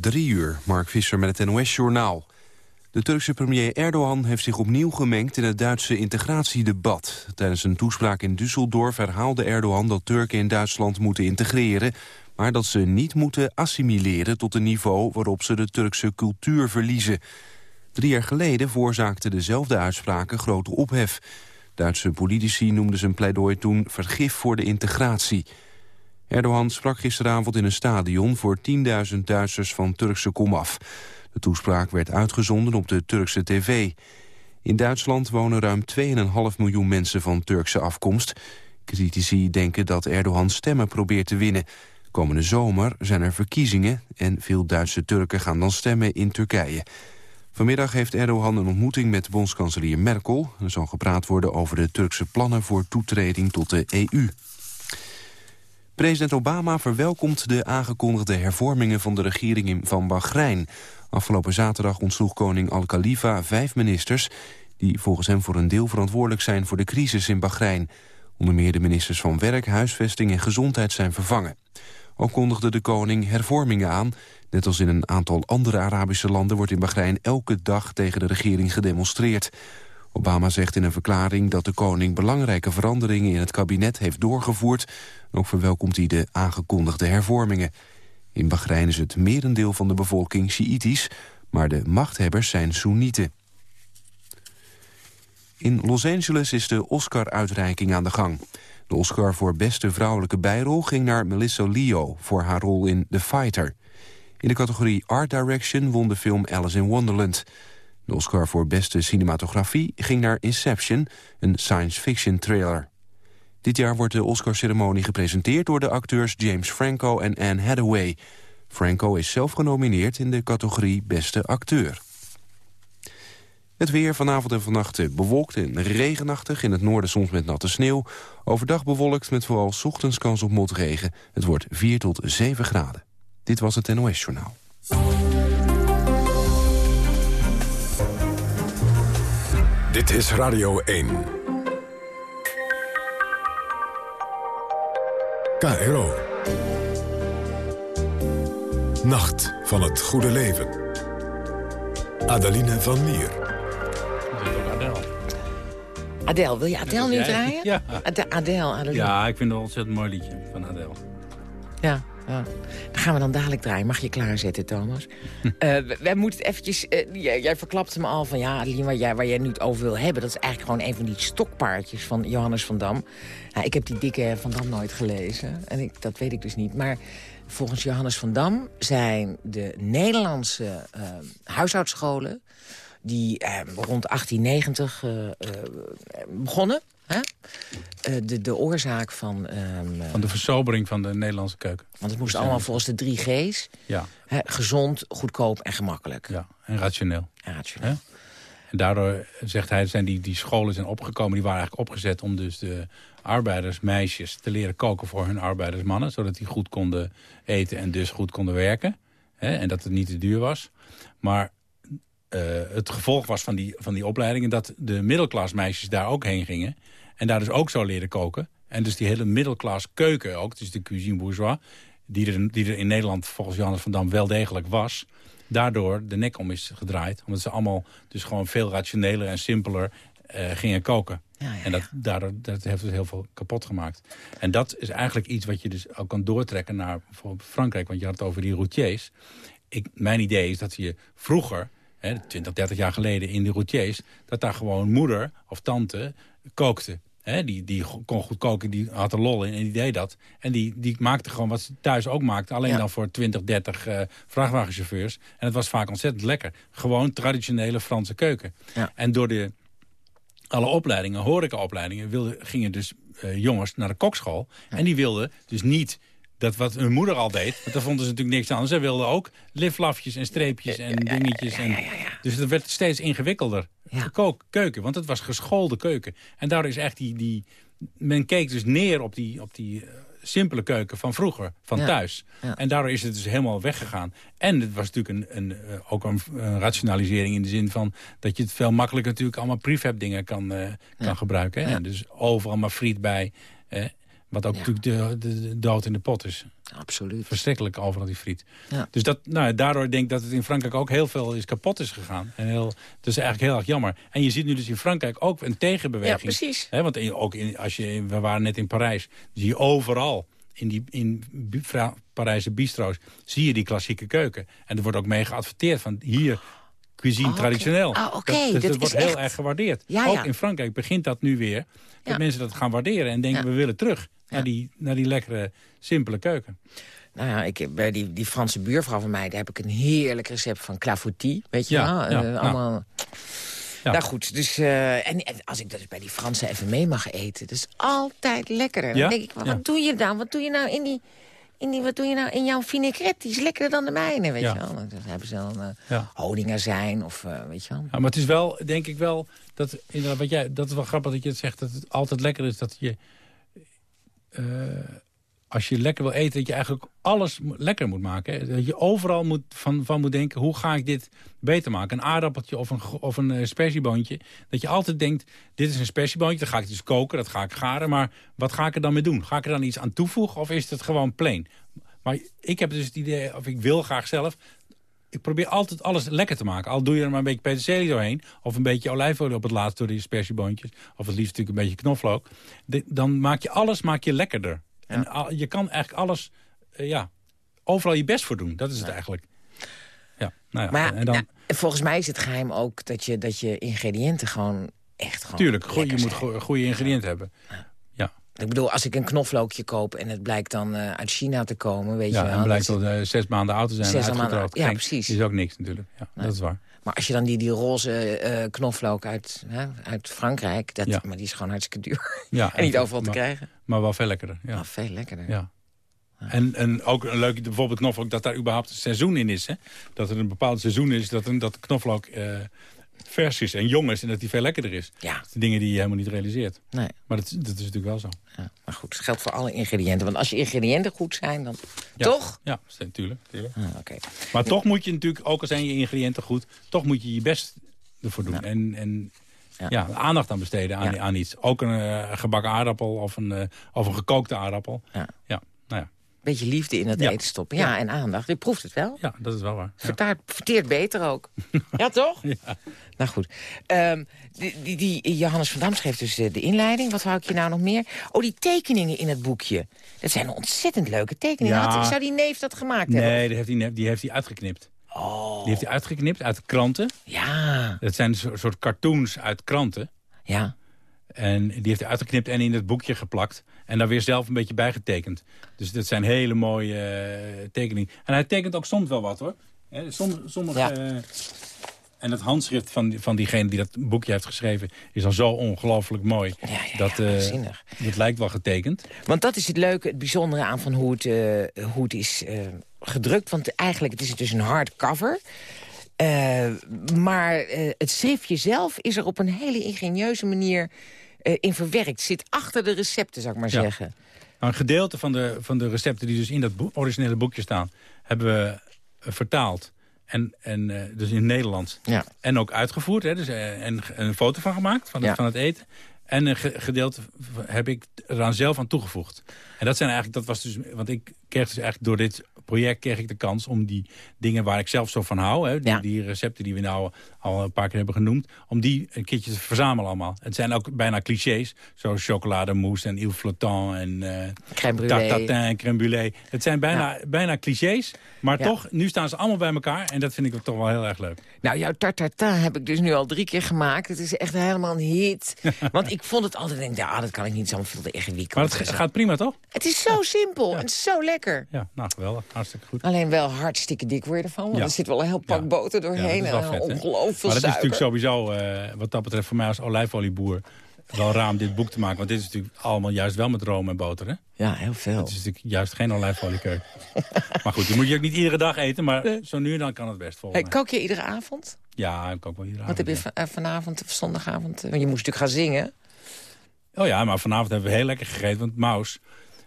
Drie uur, Mark Visser met het NOS-journaal. De Turkse premier Erdogan heeft zich opnieuw gemengd in het Duitse integratiedebat. Tijdens een toespraak in Düsseldorf herhaalde Erdogan dat Turken in Duitsland moeten integreren... maar dat ze niet moeten assimileren tot een niveau waarop ze de Turkse cultuur verliezen. Drie jaar geleden veroorzaakten dezelfde uitspraken grote ophef. Duitse politici noemden zijn pleidooi toen vergif voor de integratie... Erdogan sprak gisteravond in een stadion voor 10.000 Duitsers van Turkse komaf. De toespraak werd uitgezonden op de Turkse tv. In Duitsland wonen ruim 2,5 miljoen mensen van Turkse afkomst. Critici denken dat Erdogan stemmen probeert te winnen. Komende zomer zijn er verkiezingen en veel Duitse Turken gaan dan stemmen in Turkije. Vanmiddag heeft Erdogan een ontmoeting met bondskanselier Merkel. Er zal gepraat worden over de Turkse plannen voor toetreding tot de EU. President Obama verwelkomt de aangekondigde hervormingen van de regering van Bahrein. Afgelopen zaterdag ontsloeg koning Al-Khalifa vijf ministers... die volgens hem voor een deel verantwoordelijk zijn voor de crisis in Bahrein. Onder meer de ministers van Werk, Huisvesting en Gezondheid zijn vervangen. Ook kondigde de koning hervormingen aan. Net als in een aantal andere Arabische landen wordt in Bahrein elke dag tegen de regering gedemonstreerd. Obama zegt in een verklaring dat de koning belangrijke veranderingen in het kabinet heeft doorgevoerd. Ook verwelkomt hij de aangekondigde hervormingen. In Bahrein is het merendeel van de bevolking Sjiïtisch, maar de machthebbers zijn Soenieten. In Los Angeles is de Oscar-uitreiking aan de gang. De Oscar voor beste vrouwelijke bijrol ging naar Melissa Leo... voor haar rol in The Fighter. In de categorie Art Direction won de film Alice in Wonderland. De Oscar voor beste cinematografie ging naar Inception, een science fiction thriller. Dit jaar wordt de Oscar-ceremonie gepresenteerd door de acteurs James Franco en Anne Hathaway. Franco is zelf genomineerd in de categorie beste acteur. Het weer vanavond en vannacht bewolkt en regenachtig. In het noorden soms met natte sneeuw. Overdag bewolkt met vooral ochtends kans op motregen. Het wordt 4 tot 7 graden. Dit was het NOS Journaal. Dit is Radio 1. KRO. Nacht van het goede leven. Adeline van Lier. Adele. Adele, wil je Adele nu draaien? Ja. Ade- Adele, Adeline. Ja, ik vind het een ontzettend mooi liedje van Adele. Ja, ja. Dan gaan we dan dadelijk draaien. Mag je klaarzetten, Thomas? Eh, wij moeten eventjes... eh, jij, jij verklapte me al van... Ja, Adeline, waar jij, waar jij nu het over wil hebben... dat is eigenlijk gewoon een van die stokpaardjes van Johannes van Dam. Ja, ik heb die dikke Van Dam nooit gelezen. En ik, dat weet ik dus niet. Maar volgens Johannes van Dam zijn de Nederlandse eh, huishoudscholen... die rond 1890 eh, eh, begonnen... Hè? Eh, de, de oorzaak van... ehm, eh, Van de versobering van de Nederlandse keuken. want het moest allemaal volgens de drie G's. Ja, Hè, gezond, goedkoop en gemakkelijk. ja. en rationeel. Ja, rationeel. Hè? En daardoor, zegt hij, zijn die, die scholen zijn opgekomen. Die waren eigenlijk opgezet om dus de arbeidersmeisjes te leren koken voor hun arbeidersmannen. Zodat die goed konden eten en dus goed konden werken. Hè? En dat het niet te duur was. Maar eh, het gevolg was van die, van die opleidingen... dat de middelklasmeisjes daar ook heen gingen. En daar dus ook zo leren koken. En dus die hele middelklas keuken ook, dus de cuisine bourgeois... die er, die er in Nederland volgens Johannes van Dam wel degelijk was... daardoor de nek om is gedraaid. Omdat ze allemaal dus gewoon veel rationeler en simpeler eh, gingen koken. Ja, ja, En dat, daardoor dat heeft dus heel veel kapot gemaakt. En dat is eigenlijk iets wat je dus ook kan doortrekken naar bijvoorbeeld Frankrijk. Want je had het over die routiers. Ik, mijn idee is dat je vroeger, hè, 20, 30 jaar geleden in de routiers... dat daar gewoon moeder of tante kookte. Hè, die, die kon goed koken, die had er lol in en die deed dat. En die, die maakte gewoon wat ze thuis ook maakte. Alleen Ja. dan voor 20, 30 eh, vrachtwagenchauffeurs. En het was vaak ontzettend lekker. Gewoon traditionele Franse keuken. Ja. En door de alle opleidingen, horecaopleidingen, wilden, gingen dus eh, jongens naar de kokschool. En die wilden dus niet dat wat hun moeder al deed. Want daar vonden ze natuurlijk niks aan. Ze wilden ook liflafjes en streepjes en dingetjes. En, Dus het werd steeds ingewikkelder. Kook, keuken, want het was geschoolde keuken. En daardoor is echt die... die men keek dus neer op die, op die eh, simpele keuken van vroeger, van Ja. thuis. Ja. En daardoor is het dus helemaal weggegaan. En het was natuurlijk een, een, eh, ook een, een rationalisering in de zin van... dat je het veel makkelijker natuurlijk allemaal prefab dingen kan, eh, kan gebruiken. Hè? En dus overal maar friet bij. Wat ook Ja. natuurlijk de, de, de dood in de pot is. Absoluut. Verschrikkelijk overal die friet. Ja. Dus dat, nou, daardoor denk ik dat het in Frankrijk ook heel veel is kapot is gegaan. En heel, dat is eigenlijk heel erg jammer. En je ziet nu dus in Frankrijk ook een Ja, tegenbeweging. precies. Hè, want in- ook in, als je, we waren net in Parijs, zie je overal in die in Parijse bistro's zie je die klassieke keuken. En er wordt ook mee geadverteerd van hier cuisine Oh, traditioneel. Ah, oké, dat, dit dat is wordt echt- heel erg gewaardeerd. Ja, ook ja. in Frankrijk begint dat nu weer. Dat Ja. mensen dat gaan waarderen en denken we willen terug naar, die, naar die lekkere, simpele keuken. Nou ja, ik, bij die, die Franse buurvrouw van mij... daar heb ik een heerlijk recept van clafoutis. Weet je Ja, wel? ja. allemaal... Ja. Nou goed, dus, eh, en, en als ik dus bij die Fransen even mee mag eten... dat is altijd lekkerder. Ja? Dan denk ik, wat Ja. doe je dan? Wat doe je nou in die... In die, wat doe je nou in jouw vinaigrette? Die is lekkerder dan de mijne, weet Ja. je wel. Dan hebben ze dan eh Ja. honingazijn of eh, weet je wel. Ja, maar het is wel, denk ik wel, dat, inderdaad, wat jij, dat is wel grappig dat je het zegt, dat het altijd lekker is dat je, eh, als je lekker wil eten, dat je eigenlijk alles lekker moet maken. Dat je overal moet, van, van moet denken, hoe ga ik dit beter maken? Een aardappeltje of een, of een eh. Dat je altijd denkt, dit is een spersieboontje, dat ga ik dus koken, dat ga ik garen. Maar wat ga ik er dan mee doen? Ga ik er dan iets aan toevoegen of is het gewoon plain? Maar ik heb dus het idee, of ik wil graag zelf ik probeer altijd alles lekker te maken. Al doe je er maar een beetje peterselie doorheen... of een beetje olijfolie op het laatst door die spersieboontjes... of het liefst natuurlijk een beetje knoflook... dan maak je alles maak je lekkerder. En al- je kan eigenlijk alles... eh, ja, overal je best voor doen. Dat is het eigenlijk. Ja, nou ja. Maar en dan, nou, volgens mij is het geheim ook dat je, dat je ingrediënten gewoon echt gewoon tuurlijk, je moet go- goede ingrediënten hebben. Ja, Ik bedoel, als ik een knoflookje koop en het blijkt dan eh, uit China te komen, weet je ja wel. en blijkt dat eh, zes maanden oud te zijn. Zes en maanden oud, ja, precies. Is ook niks natuurlijk. Ja, dat is waar. Maar als je dan die, die roze eh, knoflook uit, hè, uit Frankrijk, dat, Ja. maar die is gewoon hartstikke duur. Ja, en niet overal te krijgen. Maar wel veel lekkerder. Ja. Veel lekkerder. Ja. En, en ook een leuke, bijvoorbeeld knoflook, dat daar überhaupt een seizoen in is. Hè? Dat er een bepaald seizoen is dat, een, dat knoflook eh, vers is en jong is en dat die veel lekkerder is. Ja, Dat zijn dingen die je helemaal niet realiseert. nee. Maar dat, dat is natuurlijk wel zo. Ja. Maar goed, het geldt voor alle ingrediënten. Want als je ingrediënten goed zijn, dan... Ja. Toch? Ja, natuurlijk. natuurlijk. Ah, Oké. Maar toch moet je natuurlijk, ook al zijn je ingrediënten goed... toch moet je je best ervoor doen. En, en Ja. aandacht aan besteden aan, aan iets. Ook een eh, gebakken aardappel of een, eh, of een gekookte aardappel. Ja. Beetje liefde in het Ja. eten stoppen. Ja, en aandacht. Je proeft het wel. ja, dat is wel waar. Vertaart, verteert beter ook. ja, toch? Ja. Nou goed. Ehm, die, die, die Johannes van Dam schreef dus eh, de inleiding. Wat wou ik je nou nog meer? Oh, die tekeningen in het boekje. Dat zijn ontzettend leuke tekeningen. Ja. Had- zou die neef dat gemaakt hebben? Nee, die heeft net- die heeft hij uitgeknipt. Oh, Die heeft hij uitgeknipt uit kranten. ja. Dat zijn een soort cartoons uit kranten. Ja. En die heeft hij uitgeknipt en in het boekje geplakt. En daar weer zelf een beetje bijgetekend. Dus dat zijn hele mooie eh, tekeningen. En hij tekent ook soms wel wat hoor. Sommige... Ja. eh, en het handschrift van, van diegene die dat boekje heeft geschreven... is al zo ongelooflijk mooi. Ja, ja, dat, ja, eh, dat lijkt wel getekend. Want dat is het leuke, het bijzondere aan van hoe het, eh, hoe het is gedrukt. Want eigenlijk het is het dus een hardcover. Eh maar eh, het schriftje zelf is er op een hele ingenieuze manier eh, in verwerkt. Zit achter de recepten, zou ik maar Ja. zeggen. Nou, een gedeelte van de, van de recepten die dus in dat originele boekje staan... hebben we vertaald. En, en dus in het Nederlands. Ja. En ook uitgevoerd. Hè, dus, en een foto van gemaakt, van het, van het eten. En een ge- gedeelte heb ik eraan zelf aan toegevoegd. En dat zijn eigenlijk, dat was dus, want ik kreeg dus eigenlijk door dit project kreeg ik de kans om die dingen waar ik zelf zo van hou, hè, die, Ja. die recepten die we nou al een paar keer hebben genoemd, om die een keertje te verzamelen allemaal. Het zijn ook bijna clichés, zoals chocolademousse en il flottant en eh Crème brûlée. tatin en crème brûlée. Het zijn bijna, bijna clichés, maar Ja. toch, nu staan ze allemaal bij elkaar en dat vind ik toch wel heel erg leuk. Nou, jouw tartartin heb ik dus nu al drie keer gemaakt. Het is echt helemaal een hit. Want ik vond het altijd, denk, ik, ja, dat kan ik niet zo veel te ingewikkeld. Maar het gaat prima, toch? Het is zo simpel en zo lekker. Ja, nou geweldig. Hartstikke goed. Alleen wel hartstikke dik word je ervan. Want Ja. er zit wel een heel pak boter doorheen. en vet, ongelooflijk veel Maar dat is natuurlijk sowieso, eh, wat dat betreft voor mij als olijfolieboer... wel raar om dit boek te maken. Want dit is natuurlijk allemaal juist wel met room en boter, hè? Ja, heel veel. Het is natuurlijk juist geen olijfoliekeuk. maar goed, die moet je ook niet iedere dag eten. Maar zo nu en dan kan het best, Hey, mij. kook je iedere avond? Ja, ik kook wel iedere Wat heb je avond, van- eh, vanavond of zondagavond? Want je moest natuurlijk gaan zingen. Oh ja, maar vanavond hebben we heel lekker gegeten. Want Maus,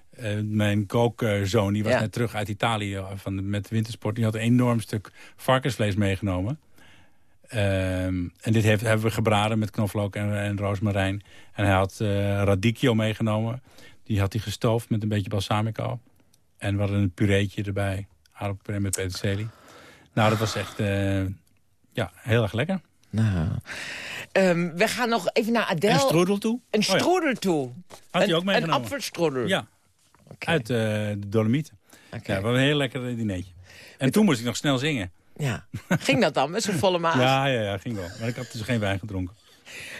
eh, mijn kookzoon, die was Ja. net terug uit Italië eh, van de, met wintersport. Die had een enorm stuk varkensvlees meegenomen. Ehm, en dit heeft, hebben we gebraden met knoflook en, en roosmarijn. En hij had eh radicchio meegenomen. Die had hij gestoofd met een beetje balsamico. En we hadden een pureetje erbij. Aardappelpuree met peterselie. Nou, dat was echt uh, ja, heel erg lekker. Nou, um, we gaan nog even naar Adele. Een stroedel toe? Een oh stroedel toe. Had hij ook meegenomen? Een apfelstroedel? Ja, okay. uit uh, de Dolomieten. Okay. Ja, wat een heel lekker dinertje. En toen moest ik nog snel zingen. Ja. Ging dat dan met zo'n volle maag? Ja, ja, ja, ging wel. Maar ik had dus geen wijn gedronken.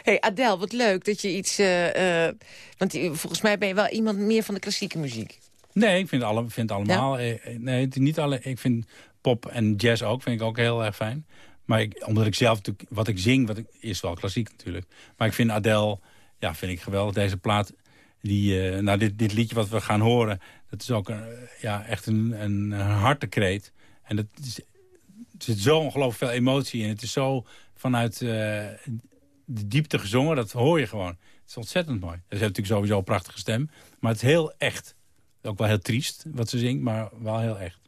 hey, Adele, wat leuk dat je iets... Uh, uh, want volgens mij ben je wel iemand meer van de klassieke muziek. Nee, ik vind, alle, vind allemaal... Ja? Nee, niet alle, ik vind pop en jazz ook, vind ik ook heel erg fijn. Maar ik, omdat ik zelf, wat ik zing, wat ik, is wel klassiek natuurlijk. Maar ik vind Adele, ja, vind ik geweldig. Deze plaat, die, uh, nou, dit, dit liedje wat we gaan horen... dat is ook een, ja, echt een, een hartekreet. En dat is, er zit zo ongelooflijk veel emotie in. Het is zo vanuit uh, de diepte gezongen, dat hoor je gewoon. Het is ontzettend mooi. Ze heeft natuurlijk sowieso een prachtige stem. Maar het is heel echt. Ook wel heel triest wat ze zingt, maar wel heel echt.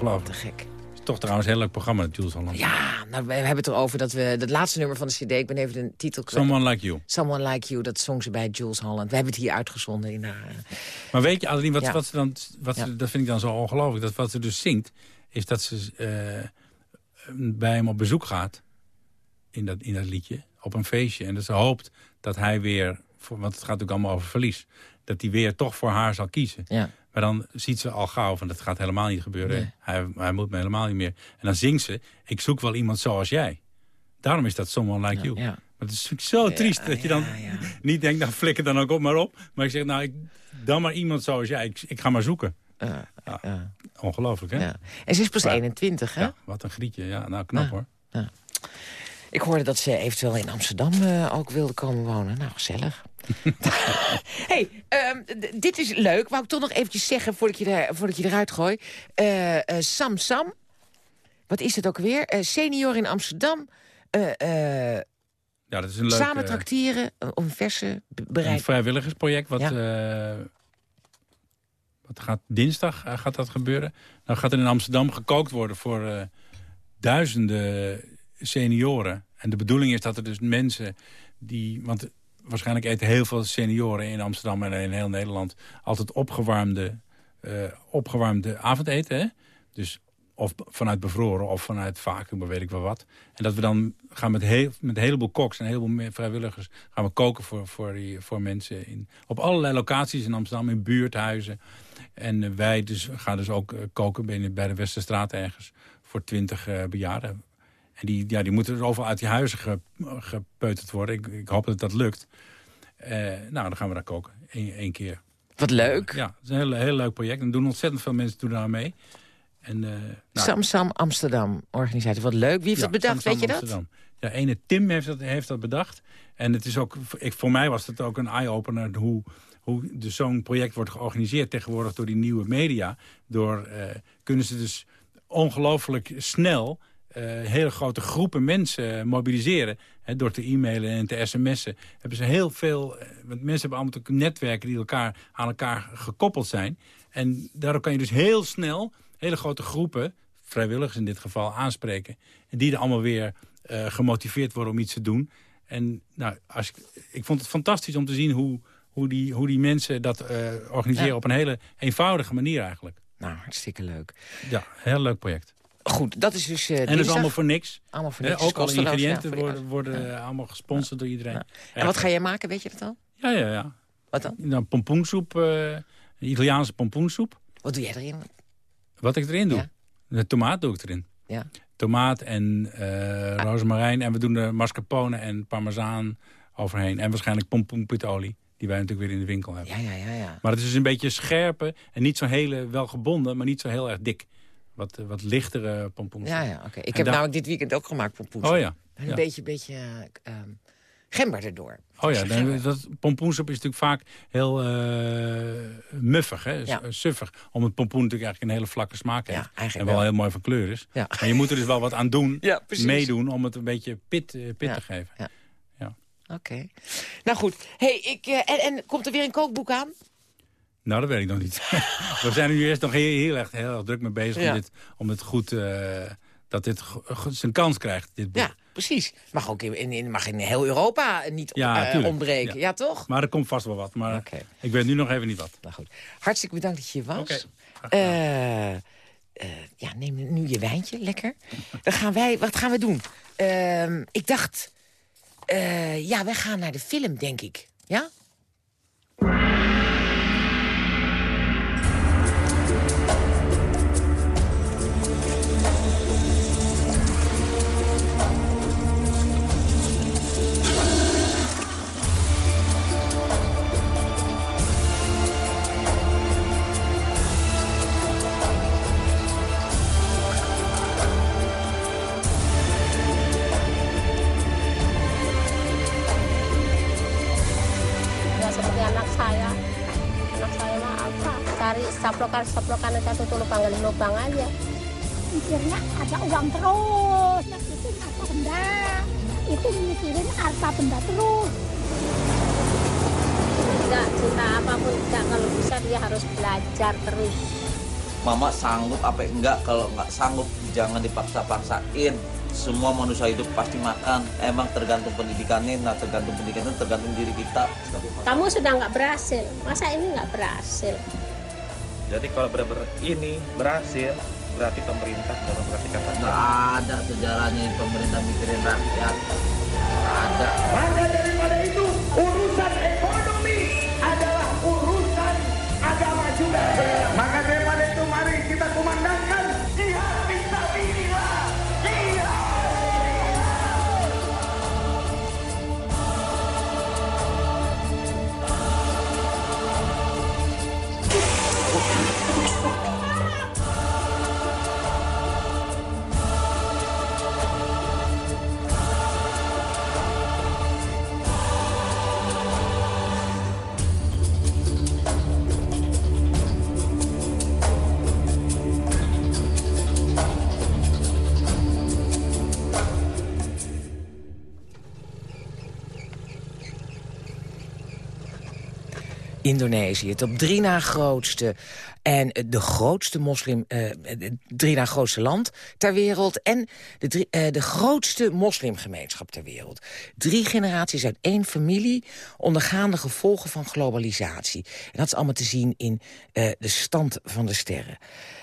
Ongelooflijk. Te gek. Is toch trouwens een heel leuk programma, Jules Holland. Ja, nou, we hebben het erover dat we... Het laatste nummer van de cd, ik ben even de titel kwijt. Someone Like You. Someone Like You, dat zong ze bij Jules Holland. We hebben het hier uitgezonden in haar... eh, Maar weet je, Adeline, wat, Ja. wat ze dan, wat ze, dat vind ik dan zo ongelooflijk. Dat wat ze dus zingt, is dat ze eh, bij hem op bezoek gaat. In dat, in dat liedje, op een feestje. En dat ze hoopt dat hij weer, want het gaat natuurlijk allemaal over verlies. Dat hij weer toch voor haar zal kiezen. Ja. Maar dan ziet ze al gauw van dat gaat helemaal niet gebeuren. Nee. Hij, hij moet me helemaal niet meer. En dan zingt ze, ik zoek wel iemand zoals jij. Daarom is dat Someone Like You. ja. Maar het is zo triest dat je dan niet denkt, nou flikker dan ook op maar op. Maar ik zeg, nou, ik, dan maar iemand zoals jij. Ik, ik ga maar zoeken. Ja, ja, Ongelooflijk, hè? ja. En ze is pas Maar- 21, hè? Ja, wat een grietje. Ja, nou, knap Ja. hoor. Ik hoorde dat ze eventueel in Amsterdam eh, ook wilde komen wonen. Nou, gezellig. hey, ehm, dit is leuk. Wou ik toch nog eventjes zeggen voordat je, er, voordat je eruit gooi. Eh, eh, Sam Sam. Wat is het ook weer? Eh, senior in Amsterdam. Eh, eh, Ja, dat is een leuk samen trakteren. eh, Om verse be- een vrijwilligersproject. Wat, eh, wat gaat dinsdag gaat dat gebeuren. Nou gaat er in Amsterdam gekookt worden voor eh, duizenden senioren. En de bedoeling is dat er dus mensen die... Want waarschijnlijk eten heel veel senioren in Amsterdam en in heel Nederland... altijd opgewarmde, eh, opgewarmde avondeten. Hè? Dus of vanuit bevroren of vanuit vacuüm, weet ik wel wat. En dat we dan gaan met, heel, met een heleboel koks en een heleboel vrijwilligers... gaan we koken voor, voor, die, voor mensen in, op allerlei locaties in Amsterdam, in buurthuizen. En eh, wij dus, gaan dus ook eh, koken bij, de Westerstraat ergens voor twintig eh bejaarden. En die, ja, die moeten er overal uit die huizen ge- gepeuterd worden. Ik, ik hoop dat dat lukt. Eh, nou, dan gaan we daar koken. Eén één keer. Wat leuk. Ja, het is een heel, heel leuk project. En doen ontzettend veel mensen doen daar mee. En, nou, Sam Sam Amsterdam organisatie. Wat leuk. Wie heeft ja, het bedacht, Samsam weet je dat? Ja, ene Tim heeft dat, heeft dat bedacht. En het is ook, ik, voor mij was het ook een eye-opener hoe, hoe dus zo'n project wordt georganiseerd tegenwoordig door die nieuwe media. Door eh, kunnen ze dus ongelooflijk snel hele grote groepen mensen mobiliseren. Hè, door te e-mailen en te sms'en. Hebben ze heel veel, eh, want mensen hebben allemaal netwerken die elkaar, aan elkaar gekoppeld zijn. En daardoor kan je dus heel snel hele grote groepen, vrijwilligers in dit geval, aanspreken. En die er allemaal weer eh, gemotiveerd worden om iets te doen. En nou, als ik, ik vond het fantastisch om te zien hoe, hoe, die, hoe die mensen dat eh, organiseren Ja. op een hele eenvoudige manier eigenlijk. Nou, hartstikke leuk. Ja, heel leuk project. Goed, dat is dus eh En dat is allemaal voor niks. Allemaal voor niks. ook alle ja, ingrediënten worden, worden allemaal gesponsord door iedereen. En wat ga jij maken, weet je dat al? Ja, ja, ja. Wat dan? Nou, pompoensoep, eh, Italiaanse pompoensoep. Wat doe jij erin? Wat ik erin doe? De tomaat doe ik erin. Ja. Tomaat en Ah. rozemarijn. En we doen er mascarpone en parmezaan overheen. En waarschijnlijk pompoenpitolie, die wij natuurlijk weer in de winkel hebben. Ja, ja, ja, ja. Maar het is dus een beetje scherpe en niet zo hele, wel gebonden, maar niet zo heel erg dik. Wat, eh, wat lichtere pompoen. Ja, ja, oké. Ik En heb namelijk dit weekend ook gemaakt pompoen. Oh ja. En een ja. beetje, beetje eh, ehm, gember erdoor. Oh ja, dan, dat pompoensoep is natuurlijk vaak heel eh, muffig, hè? Ja. Suffig. Omdat het pompoen natuurlijk eigenlijk een hele vlakke smaak Ja, heeft. eigenlijk en wel, wel. heel mooi van kleur is. Ja. Maar je moet er dus wel wat aan doen, Ja, meedoen, om het een beetje pit, pit Ja. te geven. Ja. Ja. Oké. Nou goed. Hey, ik, en, en komt er weer een kookboek aan? Nou, dat weet ik nog niet. We zijn er nu eerst nog heel, heel, erg, heel erg druk mee bezig Ja. om, dit, om het goed... eh, dat dit zijn kans krijgt, dit boek. Ja, precies. Mag ook in, in, mag in heel Europa niet Ja, eh, ontbreken. Ja, Ja. toch? Maar er komt vast wel wat. Maar ik weet nu nog even niet wat. Nou goed. Hartstikke bedankt dat je hier was. Oké, Eh, ja, neem nu je wijntje, lekker. Dan gaan wij, wat gaan we doen? Ehm, ik dacht, ja, wij gaan naar de film, denk ik. Ja? Tuh lubang aja. Mikirnya ada uang terus. Nah, itu harta benda. Itu mikirin harta benda terus. Tidak cinta apa pun tidak kalau bisa dia harus belajar terus. Mama sanggup apa enggak? Kalau nggak sanggup jangan dipaksa-paksain. Semua manusia hidup pasti makan. Emang tergantung pendidikannya. Nah tergantung pendidikan itu tergantung diri kita. Kamu sudah nggak berhasil. Masa ini nggak berhasil jadi kalau benar-benar ini berhasil berarti pemerintah sudah memperhatikan rakyat nggak ada sejarahnya pemerintah mikirin rakyat. Nggak ada. Maka daripada itu urusan Indonesië, het op drie na grootste en de grootste moslim, eh, het drie na grootste land ter wereld en de, drie, eh, de grootste moslimgemeenschap ter wereld. Drie generaties uit één familie ondergaan de gevolgen van globalisatie. En dat is allemaal te zien in eh, de stand van de sterren.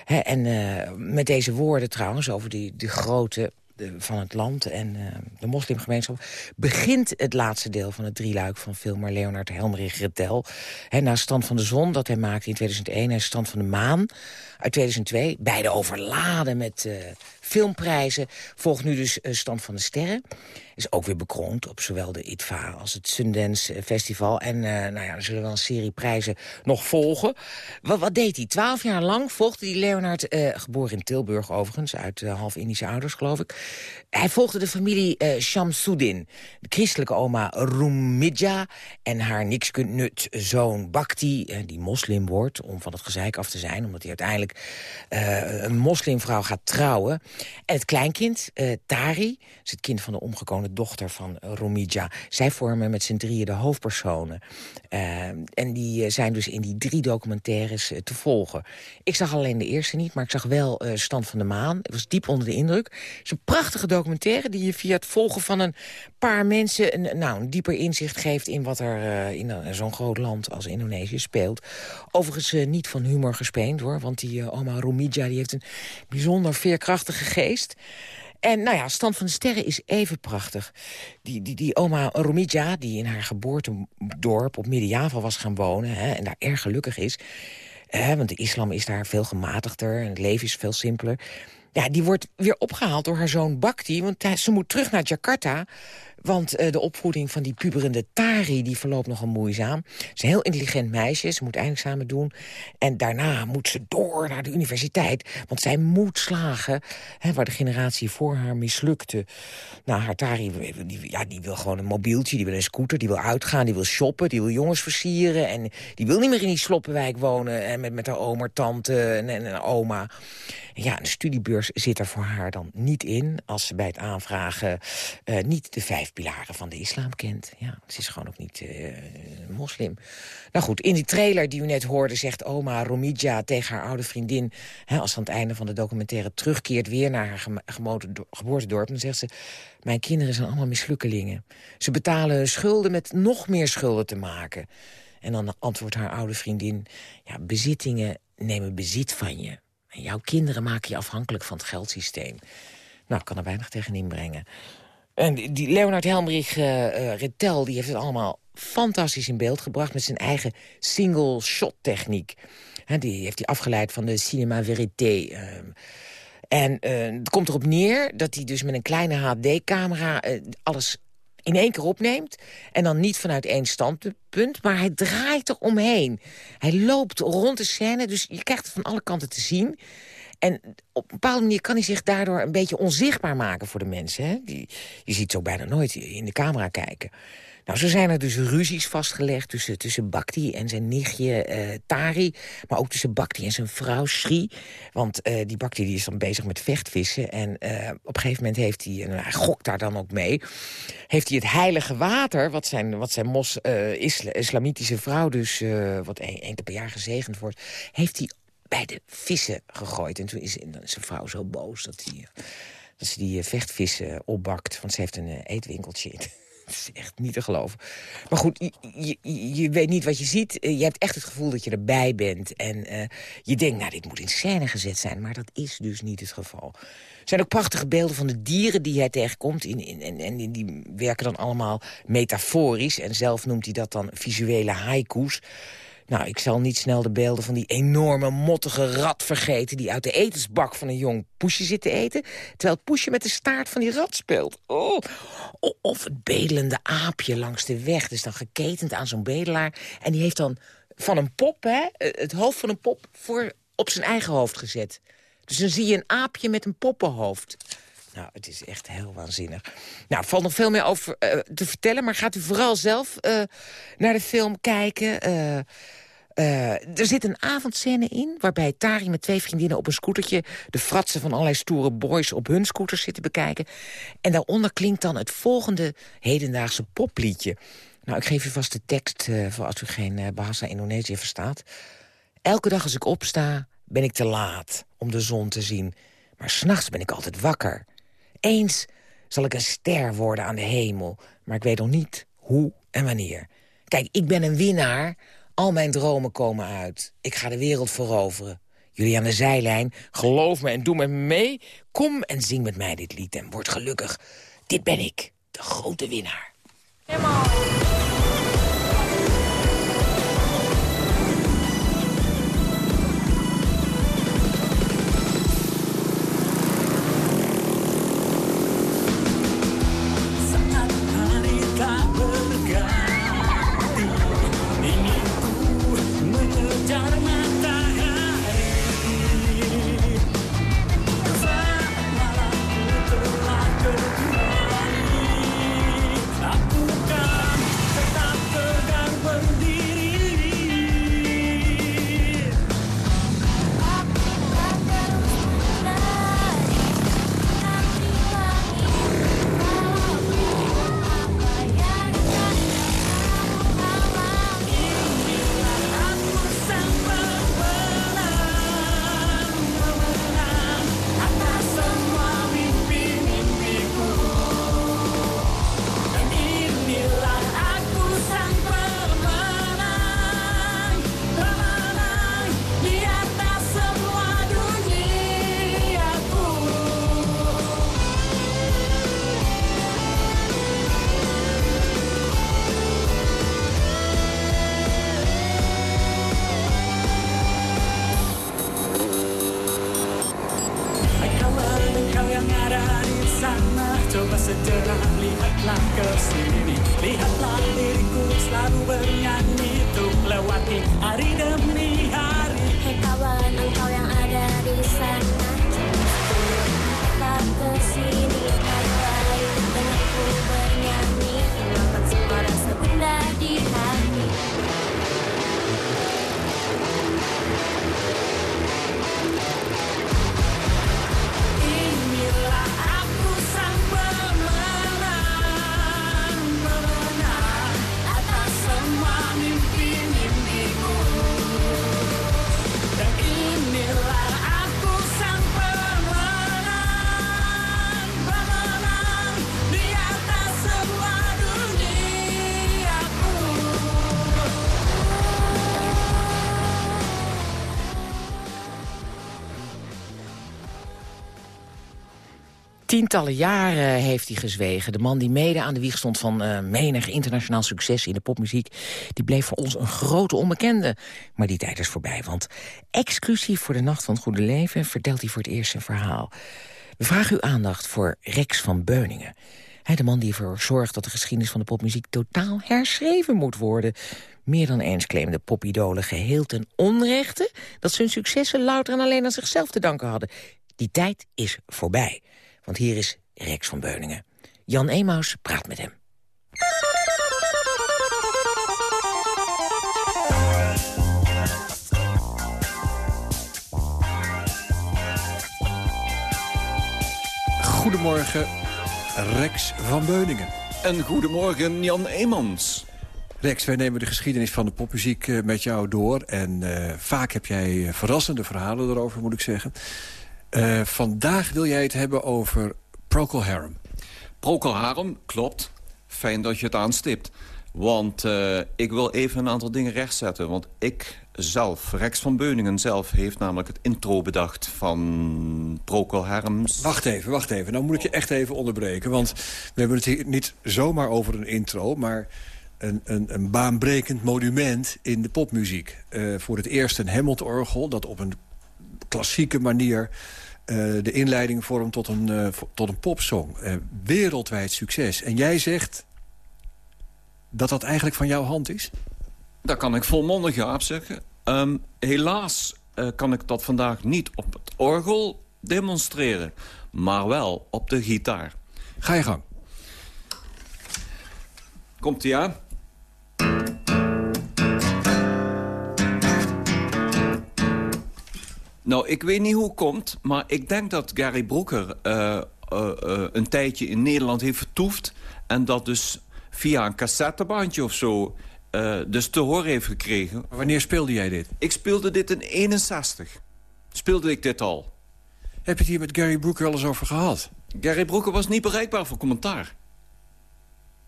En eh, met deze woorden trouwens over die, die grote van het land en eh, de moslimgemeenschap... begint het laatste deel van het drieluik van filmer Leonard Helmrich Retel. Hè, na Stand van de Zon, dat hij maakte in 2001... en Stand van de Maan uit 2002. Beide overladen met eh, filmprijzen. Volgt nu dus eh, Stand van de Sterren. Is ook weer bekroond op zowel de ITVA als het Sundance eh, Festival. En eh, nou ja, er zullen wel een serie prijzen nog volgen. Wat, deed hij? Twaalf jaar lang volgde die Leonard, geboren in Tilburg overigens... uit eh, half-Indische ouders, geloof ik. Hij volgde de familie Shamsuddin. De christelijke oma Rumidja en haar niks kunt nut zoon Bhakti... eh, die moslim wordt, om van het gezeik af te zijn... omdat hij uiteindelijk een moslimvrouw gaat trouwen. En het kleinkind, eh, Tari, is het kind van de omgekomen dochter van eh, Rumidja. Zij vormen met z'n drieën de hoofdpersonen. Eh, en die zijn dus in die drie documentaires te volgen. Ik zag alleen de eerste niet, maar ik zag wel Stand van de Maan. Ik was diep onder de indruk. Het is een prachtige documentaire die je via het volgen van een paar mensen... een, nou, een dieper inzicht geeft in wat er in zo'n groot land als Indonesië speelt. Overigens niet van humor gespeend, hoor. Want die oma Rumidja die heeft een bijzonder veerkrachtige geest... En nou ja, Stand van de Sterren is even prachtig. Die, die, die oma Rumidja, die in haar geboortedorp op Midden-Java was gaan wonen... Hè, en daar erg gelukkig is... Hè, want de islam is daar veel gematigder en het leven is veel simpeler... Ja, die wordt weer opgehaald door haar zoon Bakti, want ze moet terug naar Jakarta... Want eh, de opvoeding van die puberende Tari die verloopt nogal moeizaam. Ze is een heel intelligent meisje, ze moet eindexamen doen. En daarna moet ze door naar de universiteit. Want zij moet slagen, hè, waar de generatie voor haar mislukte. Nou, haar Tari die, ja, die wil gewoon een mobieltje, die wil een scooter... die wil uitgaan, die wil shoppen, die wil jongens versieren... en die wil niet meer in die sloppenwijk wonen... en met, met haar oma, tante en, en, en oma. Ja, een studiebeurs zit er voor haar dan niet in... als ze bij het aanvragen eh, niet de vijf pilaren van de islam kent. Ja, ze is gewoon ook niet eh, moslim. Nou goed, in die trailer die u net hoorde... zegt oma Romidja tegen haar oude vriendin... Hè, als ze aan het einde van de documentaire terugkeert... weer naar haar geboortedorp, dan zegt ze... mijn kinderen zijn allemaal mislukkelingen. Ze betalen schulden met nog meer schulden te maken. En dan antwoordt haar oude vriendin... ja, bezittingen nemen bezit van je. En jouw kinderen maken je afhankelijk van het geldsysteem. Nou, kan er weinig tegen inbrengen. En die- Leonard Helmrich eh eh, Retel die heeft het allemaal fantastisch in beeld gebracht... met zijn eigen single-shot techniek. Hè, die heeft hij afgeleid van de cinema verité. ehm. en eh, het komt erop neer dat hij dus met een kleine HD-camera... alles in één keer opneemt. En dan niet vanuit één standpunt, maar hij draait er omheen. Hij loopt rond de scène, dus je krijgt het van alle kanten te zien. En op een bepaalde manier kan hij zich daardoor een beetje onzichtbaar maken voor de mensen. Hè? Die, je ziet zo bijna nooit in de camera kijken. Nou, zo zijn er dus ruzies vastgelegd tussen, tussen Bhakti en zijn nichtje eh, Tari. Maar ook tussen Bhakti en zijn vrouw Sri. Want eh, die Bhakti die is dan bezig met vechtvissen. En eh, op een gegeven moment heeft hij, en hij gokt daar dan ook mee... heeft hij het heilige water, wat zijn, wat zijn mos, isla- islamitische vrouw dus... wat één keer per jaar gezegend wordt... heeft hij bij de vissen gegooid. En toen is, dan is zijn vrouw zo boos dat, die, dat ze die vechtvissen opbakt. Want ze heeft een eetwinkeltje. Dat is echt niet te geloven. Maar goed, je, je, weet niet wat je ziet. Je hebt echt het gevoel dat je erbij bent. En je denkt, nou, dit moet in scène gezet zijn. Maar dat is dus niet het geval. Er zijn ook prachtige beelden van de dieren die hij tegenkomt. In, in, en, en die werken dan allemaal metaforisch. En zelf noemt hij dat dan visuele haiku's. Nou, ik zal niet snel de beelden van die enorme mottige rat vergeten... die uit de etensbak van een jong poesje zit te eten... terwijl het poesje met de staart van die rat speelt. Oh. Of het bedelende aapje langs de weg. Dus dan geketend aan zo'n bedelaar. En die heeft dan van een pop, hè, het hoofd van een pop... Voor, op zijn eigen hoofd gezet. Dus dan zie je een aapje met een poppenhoofd. Nou, het is echt heel waanzinnig. Nou, valt nog veel meer over uh, te vertellen... maar gaat u vooral zelf uh, naar de film kijken... Uh, er zit een avondscène in waarbij Tari met twee vriendinnen op een scootertje... de fratsen van allerlei stoere boys op hun scooters zitten bekijken. En daaronder klinkt dan het volgende hedendaagse popliedje. Nou, ik geef u vast de tekst voor als u geen Bahasa Indonesië verstaat. Elke dag als ik opsta, ben ik te laat om de zon te zien. Maar s'nachts ben ik altijd wakker. Eens zal ik een ster worden aan de hemel, maar ik weet nog niet hoe en wanneer. Kijk, ik ben een winnaar. Al mijn dromen komen uit. Ik ga de wereld veroveren. Jullie aan de zijlijn, geloof me en doe met me mee. Kom en zing met mij dit lied en word gelukkig. Dit ben ik, de grote winnaar. Tientallen jaren heeft hij gezwegen. De man die mede aan de wieg stond van uh, menig internationaal succes in de popmuziek... die bleef voor ons een grote onbekende. Maar die tijd is voorbij, want exclusief voor de Nacht van het Goede Leven... vertelt hij voor het eerst zijn verhaal. We vragen uw aandacht voor Rex van Beuningen. Hij de man die ervoor zorgt dat de geschiedenis van de popmuziek... totaal herschreven moet worden. Meer dan eens claimden de popidolen geheel ten onrechte... dat ze hun successen louter en alleen aan zichzelf te danken hadden. Die tijd is voorbij. Want hier is Rex van Beuningen. Jan Emaus praat met hem. Goedemorgen, Rex van Beuningen. En goedemorgen, Jan Eemans. Rex, wij nemen de geschiedenis van de popmuziek eh, met jou door. En eh, vaak heb jij eh, verrassende verhalen erover, moet ik zeggen. Eh, vandaag wil jij het hebben over Procol Harum. Procol Harum, klopt. Fijn dat je het aanstipt. Want eh, ik wil even een aantal dingen rechtzetten. Want ik zelf, Rex van Beuningen zelf... heeft namelijk het intro bedacht van Procol Harums... Wacht even, wacht even. Nou moet ik je echt even onderbreken. Want we hebben het hier niet zomaar over een intro... maar een, een, een baanbrekend monument in de popmuziek. Eh, voor het eerst een Hammond-orgel dat op een klassieke manier... eh, de inleiding vormt tot een, eh, tot een popsong. Eh, wereldwijd succes. En jij zegt dat dat eigenlijk van jouw hand is? Daar kan ik volmondig ja op zeggen. Ehm, helaas kan ik dat vandaag niet op het orgel demonstreren. Maar wel op de gitaar. Ga je gang. Komt-ie aan? Nou, ik weet niet hoe het komt, maar ik denk dat Gary Broeker eh, eh, eh, een tijdje in Nederland heeft vertoefd... en dat dus via een cassettebandje of zo dus te horen heeft gekregen. Maar wanneer speelde jij dit? Ik speelde dit in 61. Speelde ik dit al. Heb je het hier met Gary Brooker wel eens over gehad? Gary Broeker was niet bereikbaar voor commentaar.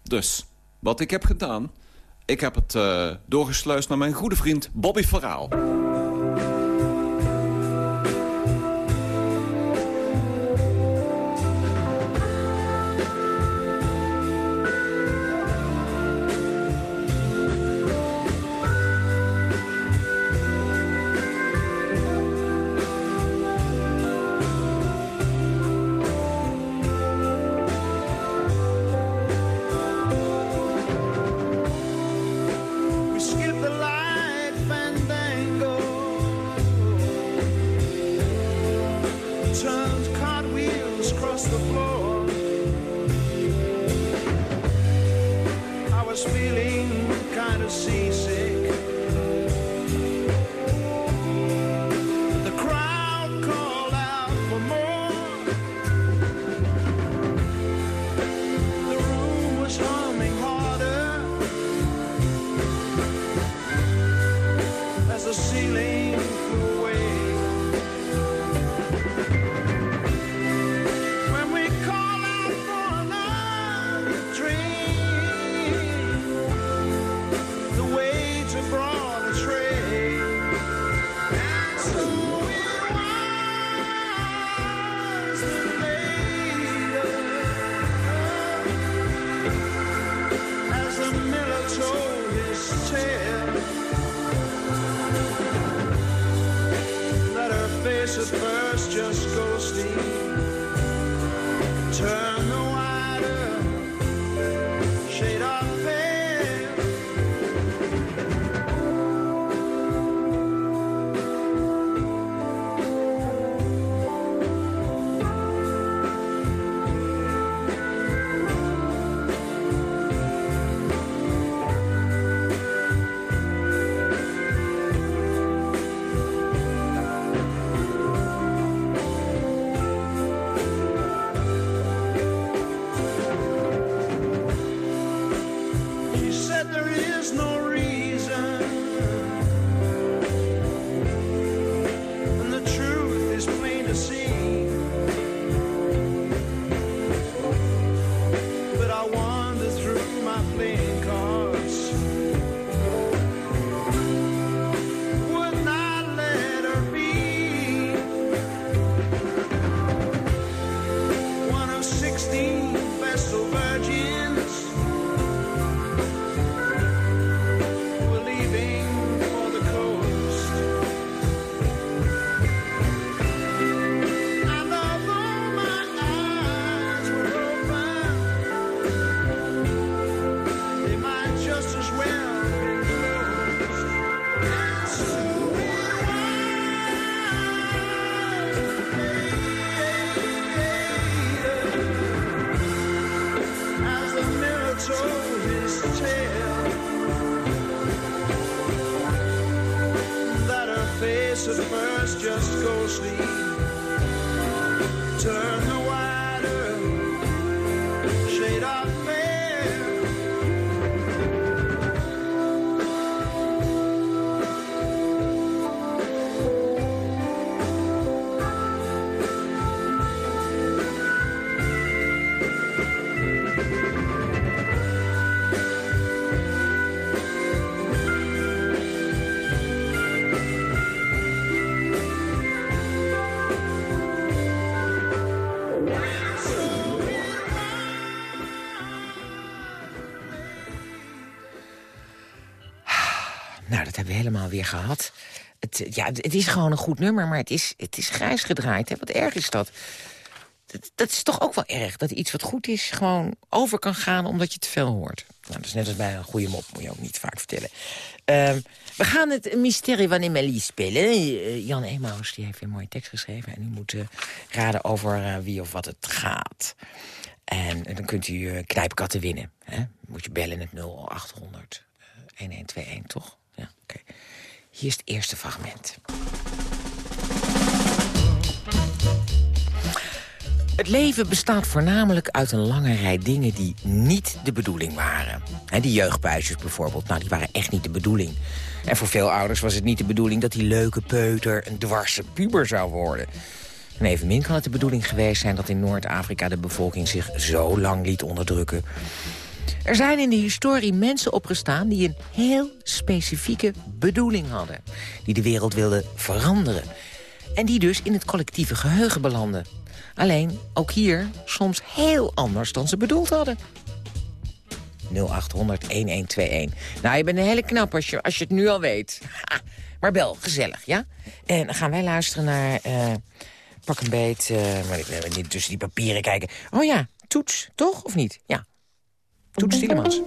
Dus, wat ik heb gedaan... ik heb het doorgesluist naar mijn goede vriend Bobby Verhaal. Wander through my playing helemaal weer gehad. Het, ja, het is gewoon een goed nummer, maar het is, het is grijs gedraaid. Hè? Wat erg is dat? dat? Is toch ook wel erg, dat iets wat goed is... gewoon over kan gaan omdat je te veel hoort. Nou, dat is net als bij een goede mop, moet je ook niet vaak vertellen. Ehm, we gaan het mysterie van Emily spelen. Eh, Jan Emaus die heeft een mooie tekst geschreven... en u moet eh, raden over eh, wie of wat het gaat. En, dan kunt u uh, knijpkatten winnen. Hè? Moet je bellen het 0800 1121, toch? Ja, oké. Hier is het eerste fragment. Het leven bestaat voornamelijk uit een lange rij dingen die niet de bedoeling waren. die jeugdbuisjes bijvoorbeeld, nou die waren echt niet de bedoeling. En voor veel ouders was het niet de bedoeling dat die leuke peuter een dwarse puber zou worden. En evenmin kan het de bedoeling geweest zijn dat in Noord-Afrika de bevolking zich zo lang liet onderdrukken. Er zijn in de historie mensen opgestaan die een heel specifieke bedoeling hadden. Die de wereld wilden veranderen. En die dus in het collectieve geheugen belanden. Alleen, ook hier, soms heel anders dan ze bedoeld hadden. 0800-1121. Nou, je bent een hele knap als je, als je het nu al weet. maar bel, gezellig, ja? En dan gaan wij luisteren naar... Uh, pak een beet, uh, maar ik wil niet tussen die papieren kijken. Oh ja, toets, toch? Of niet? Ja. Toets Tielemans.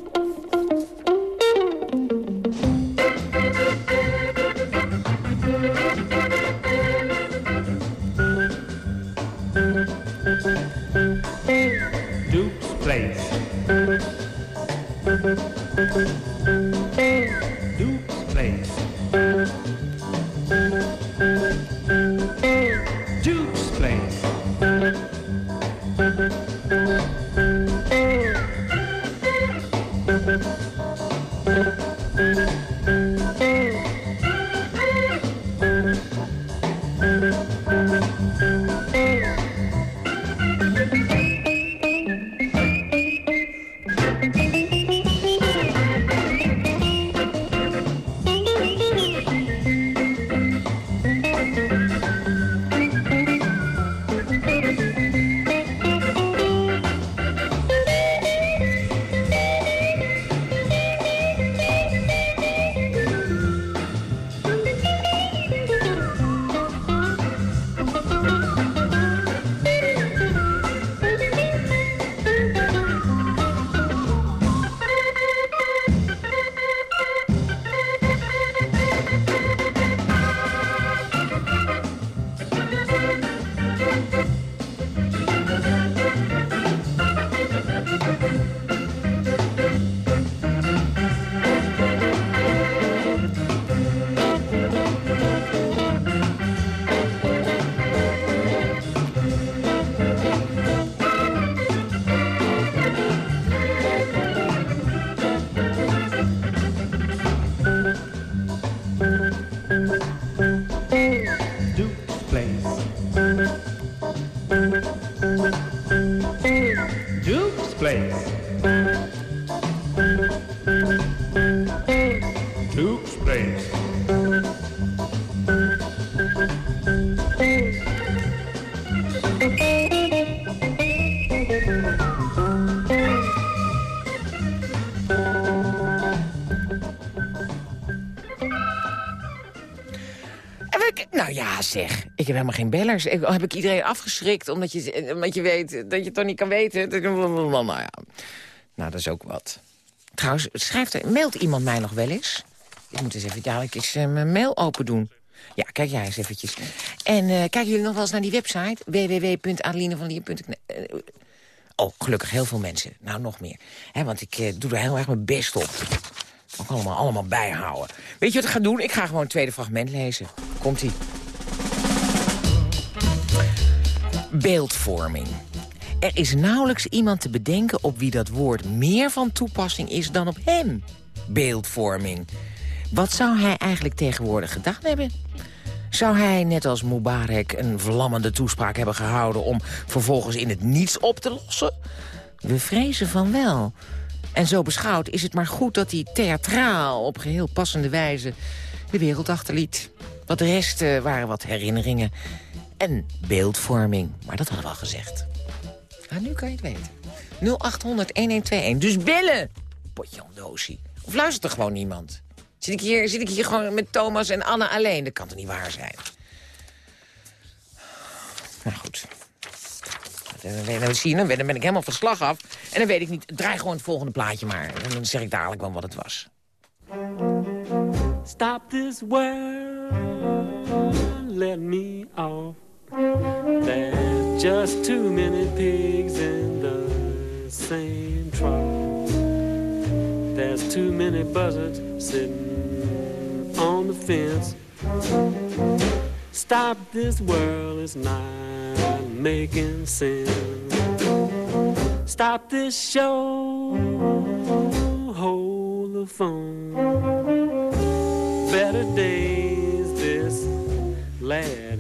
Duke's Place. Ik heb helemaal geen bellers. Ik, heb ik iedereen afgeschrikt omdat je, omdat je weet dat je het toch niet kan weten? Nou ja, nou dat is ook wat. Trouwens, schrijft er, mailt iemand mij nog wel eens? Ik moet eens even dadelijk eens uh, mijn mail open doen. Ja, kijk jij eens eventjes. En uh, kijken jullie nog wel eens naar die website? www.adelinevanlier.nl uh, Oh, gelukkig heel veel mensen. Nou, nog meer. Want ik doe er heel erg mijn best op. Ook allemaal, allemaal bijhouden. Weet je wat ik ga doen? Ik ga gewoon het tweede fragment lezen. Komt-ie. Beeldvorming. Er is nauwelijks iemand te bedenken op wie dat woord meer van toepassing is dan op hem. Beeldvorming. Wat zou hij eigenlijk tegenwoordig gedaan hebben? Zou hij, net als Mubarak, een vlammende toespraak hebben gehouden... om vervolgens in het niets op te lossen? We vrezen van wel. En zo beschouwd is het maar goed dat hij theatraal... op geheel passende wijze de wereld achterliet. Wat de rest uh, waren wat herinneringen en beeldvorming. Maar dat hadden we al gezegd. Ah, nu kan je het weten. 0800-1121. Dus bellen! Potjandoosie. Of luistert er gewoon niemand? Zit ik, hier, zit ik hier gewoon met Thomas en Anne alleen? Dat kan toch niet waar zijn? Nou goed. Dan, zie je, dan ben ik helemaal van slag af. En dan weet ik niet, draai gewoon het volgende plaatje maar. En dan zeg ik dadelijk wel wat het was. Stop this world, let me off. There's just too many pigs in the same trough. There's too many buzzards sitting on the fence. Stop this world, it's not making sense. Stop this show, hold the phone. Better days this lad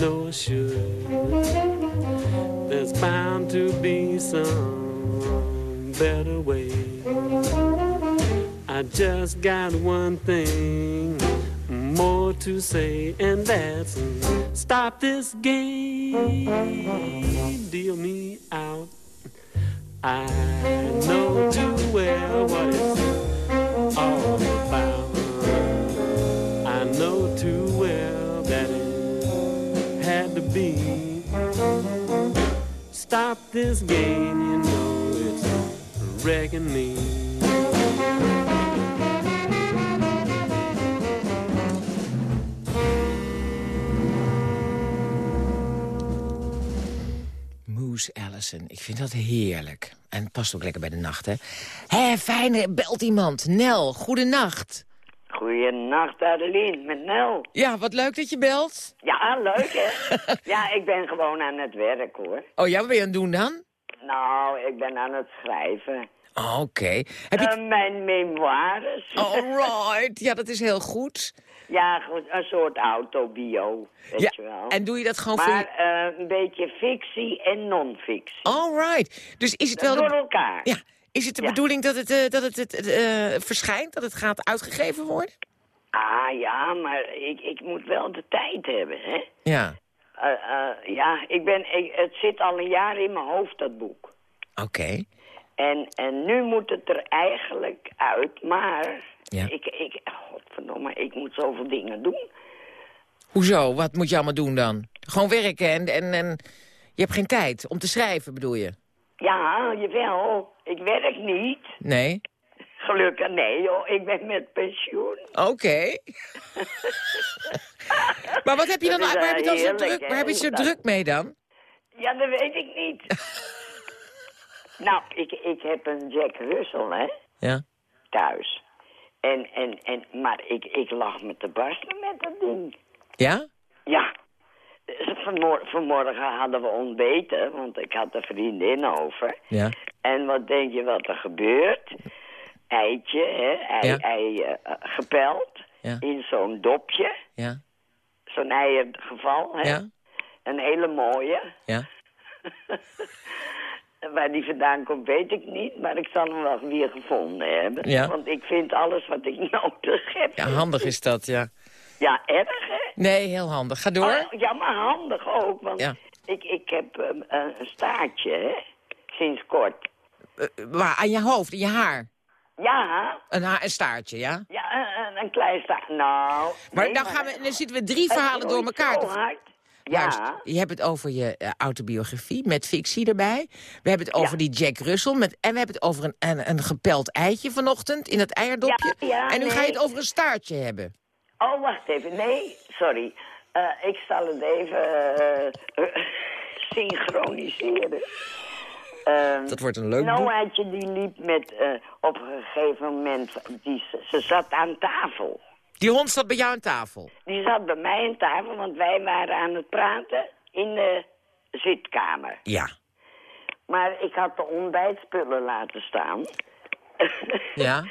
I should. There's bound to be some better way. I just got one thing more to say, and that's stop this game, deal me out. I know too well what it's Stop this game, you know it's. Moose Allison, ik vind dat heerlijk. En past ook lekker bij de nacht, hè? Hé, fijn, belt iemand. Nel, goedenacht. Goeienacht, Adeline, met Nel. Ja, wat leuk dat je belt. Ja, leuk hè? ja, ik ben gewoon aan het werk hoor. Oh ja, wat ben je aan het doen dan? Nou, ik ben aan het schrijven. Oh, Oké. Heb je... Eh, mijn memoires. Alright, ja, dat is heel goed. ja, goed, een soort autobio, weet Ja, je wel. en doe je dat gewoon maar voor eh, een beetje fictie en non-fictie. Alright. Dus is het wel... Door elkaar. Ja. Is het de Ja. bedoeling dat het, eh, dat het, het eh, verschijnt, dat het gaat uitgegeven worden? Ah ja, maar ik, ik moet wel de tijd hebben, hè? Ja. Eh, ja, ik ben, ik, het zit al een jaar in mijn hoofd, dat boek. Oké. En, en nu moet het er eigenlijk uit, maar Ja. ik, ik, godverdomme, ik moet zoveel dingen doen. Hoezo? Wat moet je allemaal doen dan? Gewoon werken en, en, en je hebt geen tijd om te schrijven, bedoel je? Ja, jawel, ik werk niet. Nee? Gelukkig, nee joh, ik ben met pensioen. Oké. maar wat heb je dan, is, waar heb je dan zo druk, waar heb je zo druk mee dan? Ja, dat weet ik niet. nou, ik, ik heb een Jack Russell, hè, Ja. thuis. En, en, en, maar ik, ik lag me te barsten met dat ding. Ja? Ja. Vanmor vanmorgen hadden we ontbeten, want ik had een vriendin over. Ja. En wat denk je wat er gebeurt? Eitje, hè? Ei, Ja. ei eh, gepeld. Ja. In zo'n dopje. Ja. Zo'n eiergeval, hè? Ja. Een hele mooie. Ja. Waar die vandaan komt, weet ik niet. Maar ik zal hem wel weer gevonden hebben. Ja. Want ik vind alles wat ik nodig heb. Ja, handig is dat, ja. Ja, erg, hè? Nee, heel handig. Ga door. Oh, ja, maar handig ook. Want Ja. ik, ik heb ehm, een staartje, hè? Sinds kort. Eh, waar, aan je hoofd, in je haar. Ja, Een, haar, een staartje, ja? ja een, een- klein staart. Nou... Maar nee, dan, gaan we, dan zitten we drie verhalen door elkaar. te-. Juist. Ja. Je hebt het over je eh, autobiografie met fictie erbij. We hebben het over die Jack Russell. Met, en we hebben het over een, een, een gepeld eitje vanochtend in het eierdopje. Ja, en nu ga je het over een staartje hebben. Oh, wacht even. Nee, sorry. Eh, ik zal het even eh, synchroniseren. Ehm, Dat wordt een leuk boek. Noaatje die liep met eh, op een gegeven moment... Die, ze zat aan tafel. Die hond zat bij jou aan tafel. Die zat bij mij aan tafel, want wij waren aan het praten in de zitkamer. Ja. Maar ik had de ontbijtspullen laten staan. Ja.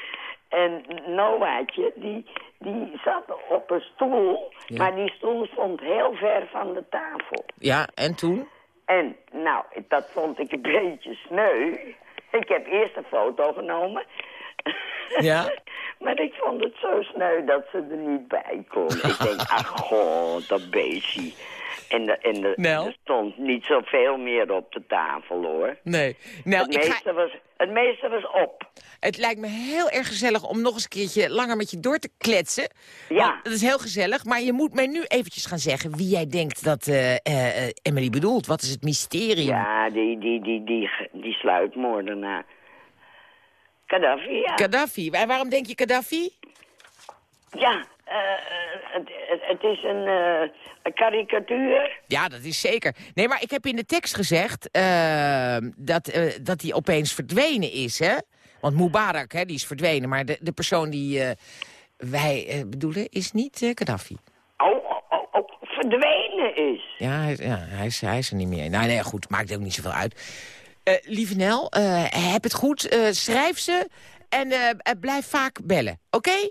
En Noaatje, die, die zat op een stoel, Ja. maar die stoel stond heel ver van de tafel. Ja, en toen? En nou, dat vond ik een beetje sneu. Ik heb eerst een foto genomen. Ja. maar ik vond het zo sneu dat ze er niet bij kon. ik denk, ach god, dat beestje. En, de, en de, er stond niet zoveel meer op de tafel, hoor. Nee. Nou, het, ga, meeste was, het meeste was op. het lijkt me heel erg gezellig om nog eens een keertje langer met je door te kletsen. Ja. Dat is heel gezellig. Maar je moet mij nu eventjes gaan zeggen wie jij denkt dat eh, eh, eh, Emily bedoelt. Wat is het mysterie? Ja, die, die, die, die, die sluipmoordenaar. Gaddafi, ja. Gaddafi. En waarom denk je Gaddafi? ja, eh, eh, het, is een, eh, een karikatuur. Ja, dat is zeker. Nee, maar ik heb in de tekst gezegd dat, dat hij opeens verdwenen is, hè? Want Mubarak, hè, die is verdwenen. Maar de, de persoon die wij bedoelen is niet Gaddafi. Oh, oh, oh, oh, verdwenen is. Ja, hij, ja hij, is, hij is er niet meer. Nou, nee, goed, maakt ook niet zoveel uit. Lieve Nel, heb het goed, schrijf ze en blijf vaak bellen, oké?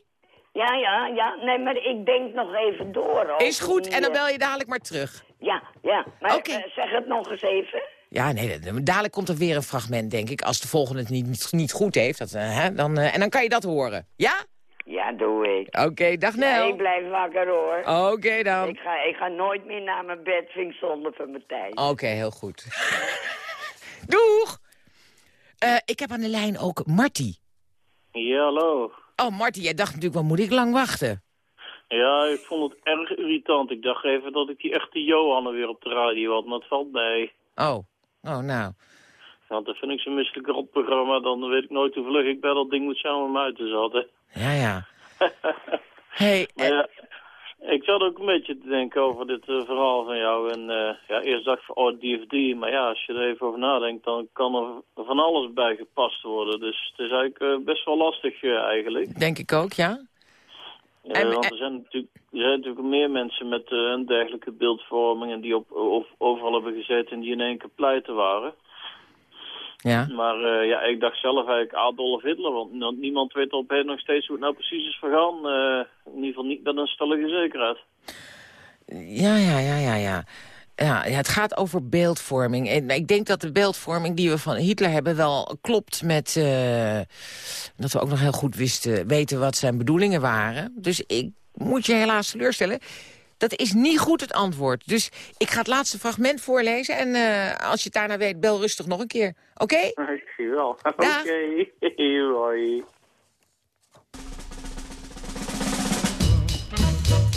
Ja, ja, ja. Nee, maar ik denk nog even door. over Is goed, en dan bel je dadelijk maar terug. Ja, ja. Maar Oké. eh, zeg het nog eens even. Ja, nee, da- dadelijk komt er weer een fragment, denk ik. Als de volgende het niet, niet, goed heeft, dat, eh, hè, dan, eh, en dan kan je dat horen. Ja? Ja, doe ik. Oké, dag Ja, Nel. ik blijf wakker, hoor. Oké dan. Ik ga, ik ga nooit meer naar mijn bed, vind ik zonde van mijn tijd. Oké, heel goed. Doeg! Eh, ik heb aan de lijn ook Marty. Ja, hallo. Oh, Marty, jij dacht natuurlijk, wat moet ik lang wachten? Ja, ik vond het erg irritant. Ik dacht even dat ik die echte Johanna weer op de radio had, maar het valt mee. Oh, oh nou. Want dan vind ik zo'n misselijk rotprogramma, dan weet ik nooit hoe vlug ik bij dat ding moet zijn om uit te zetten. Ja, ja. hey, Maar ja, ik zat ook een beetje te denken over dit eh, verhaal van jou. En eh, ja, eerst dacht ik van, oh, DFD. Maar ja, als je er even over nadenkt, dan kan er van alles bij gepast worden. Dus het is eigenlijk eh, best wel lastig eigenlijk. denk ik ook, ja? En- want er zijn, natuurlijk, er zijn natuurlijk meer mensen met een dergelijke beeldvorming... en die op, of, overal hebben gezeten en die in één keer pleiten waren. Ja. Maar eh, ja, ik dacht zelf eigenlijk Adolf Hitler... want niemand weet op heden nog steeds hoe het nou precies is vergaan. Eh, in ieder geval niet met een stellige zekerheid. Ja, ja, ja, ja, ja. Ja, ja, het gaat over beeldvorming. En ik denk dat de beeldvorming die we van Hitler hebben wel klopt met... eh, dat we ook nog heel goed wisten, weten wat zijn bedoelingen waren. Dus ik moet je helaas teleurstellen. Dat is niet goed het antwoord. Dus ik ga het laatste fragment voorlezen. En eh, als je het daarna weet, bel rustig nog een keer. Oké? Ik zie wel. Oké, hoi.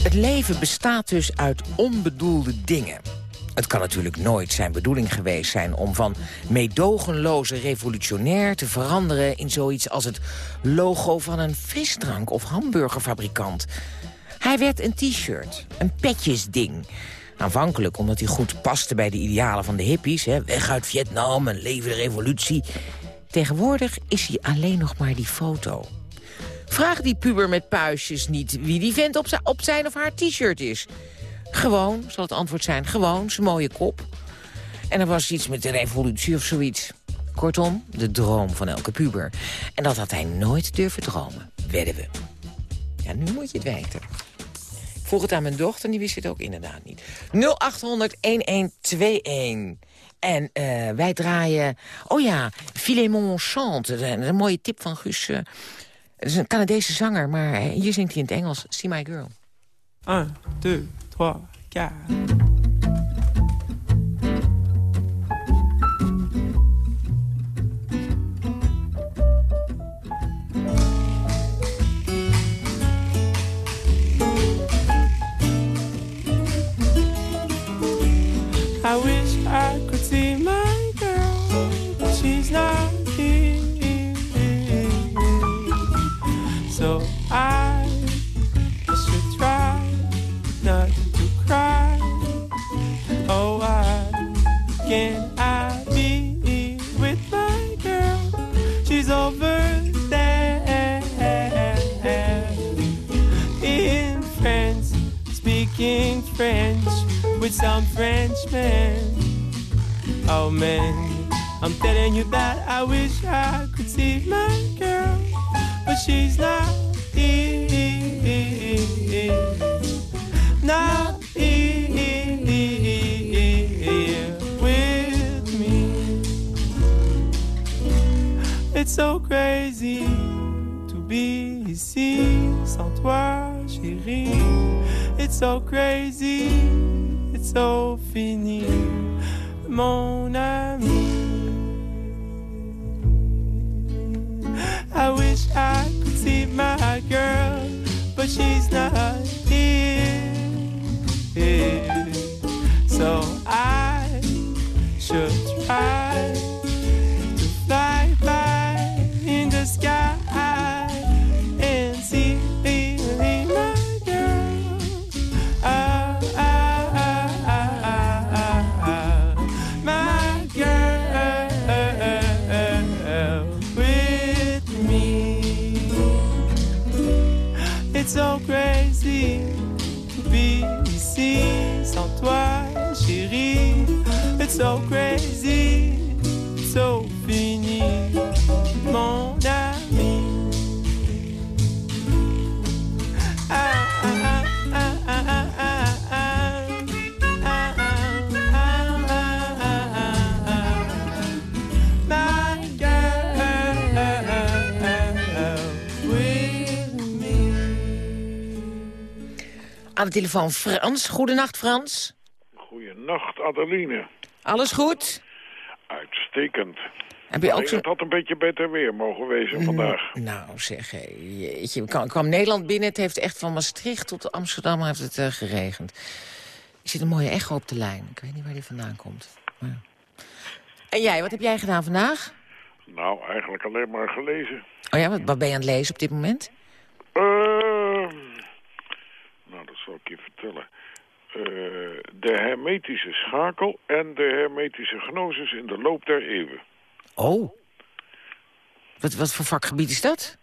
Het leven bestaat dus uit onbedoelde dingen. Het kan natuurlijk nooit zijn bedoeling geweest zijn om van meedogenloze revolutionair te veranderen in zoiets als het logo van een frisdrank of hamburgerfabrikant. Hij werd een t-shirt, een petjesding. Aanvankelijk omdat hij goed paste bij de idealen van de hippies. Hè, weg uit Vietnam en leven de revolutie. Tegenwoordig is hij alleen nog maar die foto. Vraag die puber met puistjes niet wie die vent op, op zijn of haar t-shirt is. Gewoon, zal het antwoord zijn, gewoon, zijn mooie kop. En er was iets met de revolutie of zoiets. Kortom, de droom van elke puber. En dat had hij nooit durven dromen, wedden we. Ja, nu moet je het weten. Vroeg het aan mijn dochter die wist het ook inderdaad niet. 0800-1121. En eh, wij draaien... Oh ja, Philemon Chante. Een, mooie tip van Guus. eh, het is een Canadese zanger, maar eh, hier zingt hij in het Engels. See My Girl. 1, 2, 3, 4. With some Frenchman. Oh man, I'm telling you that I wish I could see my girl, but she's not here. Not here with me. It's so crazy to be ici sans toi, chérie. It's so crazy, so fini, mon ami. I wish I could see my girl, but she's not here. So I should try so crazy, so fini, mon ami. Ah, ah, ah, ah, ah, ah, ah, ah. Ah, ah, ah, ah, ah, ah. Aan de telefoon Frans. Goedenacht, Frans. Goeienacht, Adeline. Alles goed? Uitstekend. Heb je ook zo... Het had een beetje beter weer mogen wezen vandaag. Nou, zeg, jeetje. Kwam, kwam Nederland binnen. Het heeft echt van Maastricht tot Amsterdam heeft het eh, geregend. Er zit een mooie echo op de lijn. Ik weet niet waar die vandaan komt. Maar... En jij, wat heb jij gedaan vandaag? Nou, eigenlijk alleen maar gelezen. Oh ja, wat, wat ben je aan het lezen op dit moment? Ehm, nou, dat zal ik je vertellen. Eh, de hermetische schakel en de hermetische gnosis in de loop der eeuwen. Oh. Wat, wat voor vakgebied is dat?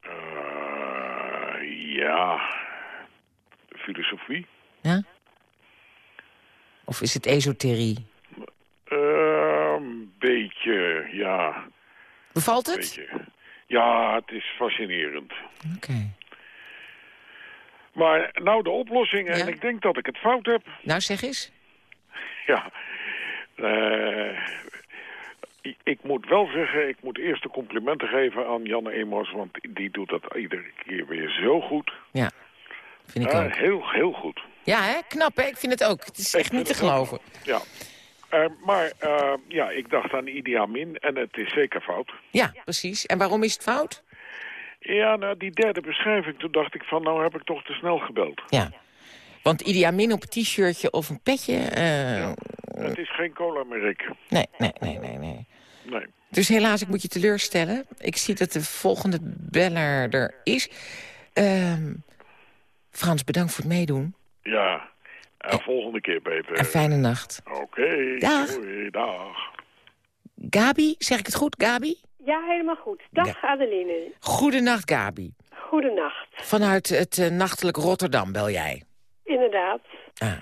Eh, ja, filosofie. Ja? Of is het esoterie? Eh, Een beetje, ja. Bevalt het? Beetje. Ja, het is fascinerend. Oké. Maar nou de oplossing, en ik denk dat ik het fout heb. Nou, zeg eens. Ja. Eh, ik- moet wel zeggen, ik moet eerst de complimenten geven aan Janne Emos... want die doet dat iedere keer weer zo goed. Ja, vind ik Eh, ook. Heel, heel goed. Ja, hè? Knap, hè? Ik vind het ook. Het is echt niet te geloven. Ja. Eh, maar ja, ik dacht aan Idi Amin en het is zeker fout. Ja, precies. En waarom is het fout? Ja, nou, die derde beschrijving, toen dacht ik van... nou heb ik toch te snel gebeld. Ja. Want Idi Amin op een t-shirtje of een petje... eh, Het is geen cola-merk. Nee, nee, nee, nee, nee. Nee. Dus helaas, ik moet je teleurstellen. Ik zie dat de volgende beller er is. Ehm, Frans, bedankt voor het meedoen. Ja, en volgende keer beter. Een fijne nacht. Oké, Dag. doei, dag. Gabi, zeg ik het goed, Gabi? Ja, helemaal goed. Dag Adeline. Goedenacht, Gabi. Goedenacht. Vanuit het eh, nachtelijk Rotterdam bel jij. Inderdaad. Ah.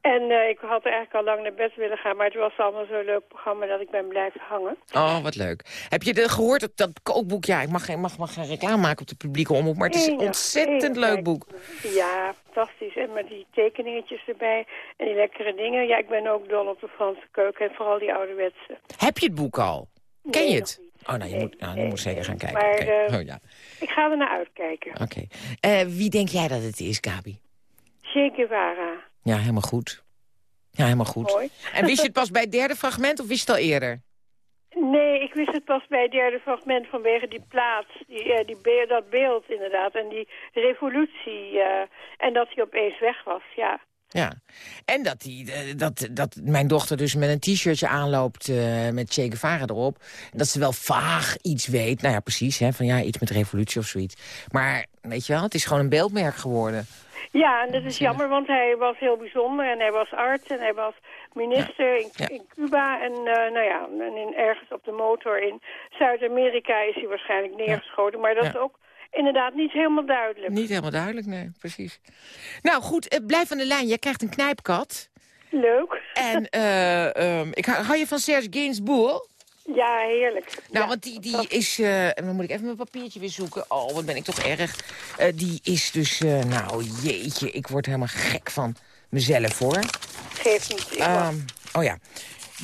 En eh, ik had eigenlijk al lang naar bed willen gaan, maar het was allemaal zo'n leuk programma dat ik ben blijven hangen. Oh, wat leuk. Heb je de, gehoord dat, dat kookboek? Ja, ik mag, geen- mag, mag geen reclame maken op de publieke omroep, maar het is een ontzettend enig leuk. boek. Ja, fantastisch. En met die tekeningetjes erbij en die lekkere dingen. Ja, ik ben ook dol op de Franse keuken en vooral die ouderwetse. Heb je het boek al? Ken Nee, je het? Oh, nou, je moet, nou, je moet zeker gaan kijken. Maar eh, Oh, ja. ik ga er naar uitkijken. Oké. Eh, wie denk jij dat het is, Gabi? Che Guevara. Ja, helemaal goed. Ja, helemaal goed. Mooi. En wist je het pas bij het derde fragment of wist je het al eerder? Nee, ik wist het pas bij het derde fragment vanwege die plaats, die, eh, die be- dat beeld inderdaad. En die revolutie en dat hij opeens weg was, ja. Ja. En dat, die, eh, dat, dat mijn dochter dus met een t-shirtje aanloopt eh, met Che Guevara erop. Dat ze wel vaag iets weet. Nou ja, precies. Hè, van ja, iets met revolutie of zoiets. Maar weet je wel, het is gewoon een beeldmerk geworden. Ja, en dat is jammer, want hij was heel bijzonder en hij was arts en hij was minister in, in Cuba. En eh, nou ja, en in, ergens op de motor in Zuid-Amerika is hij waarschijnlijk neergeschoten. Maar dat is ook inderdaad niet helemaal duidelijk. Niet helemaal duidelijk, nee, precies. Nou goed, eh, blijf aan de lijn. Jij krijgt een knijpkat. Leuk. En eh, ehm, ik hou, hou je van Serge Gainsbourg? Ja, heerlijk. Nou, want die, die is... eh, en dan moet ik even mijn papiertje weer zoeken. Oh, wat ben ik toch erg. Eh, die is dus... eh, nou, jeetje, ik word helemaal gek van mezelf, hoor. Geeft niet. Ehm, oh ja,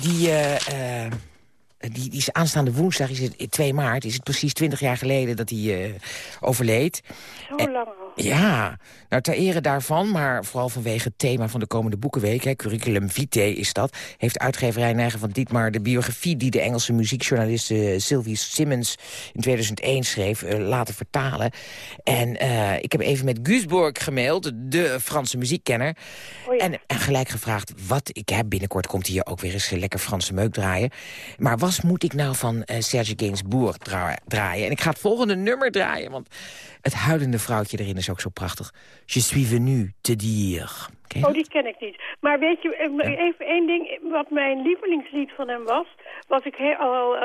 die, eh, eh, die, die is aanstaande woensdag, is het 2 maart, is het precies 20 jaar geleden dat hij eh, overleed. Zo lang. Ja, nou ter ere daarvan, maar vooral vanwege het thema van de komende boekenweek... Hè, curriculum vitae is dat, heeft uitgeverij Neigen van Dietmar... de biografie die de Engelse muziekjournaliste Sylvie Simmons in 2001 schreef, eh, laten vertalen. En eh, ik heb even met Guusborg gemaild, de Franse muziekkenner... en, en gelijk gevraagd, wat ik heb binnenkort komt hier ook weer eens lekker Franse meuk draaien. Maar wat moet ik nou van eh, Serge Gainsbourg dra- draaien? En ik ga het volgende nummer draaien, want het huilende vrouwtje erin is ook zo prachtig. Je suis venu te dire. Oh, die ken ik niet. Maar weet je, eh, even één ding. Wat mijn lievelingslied van hem was... wat ik he- al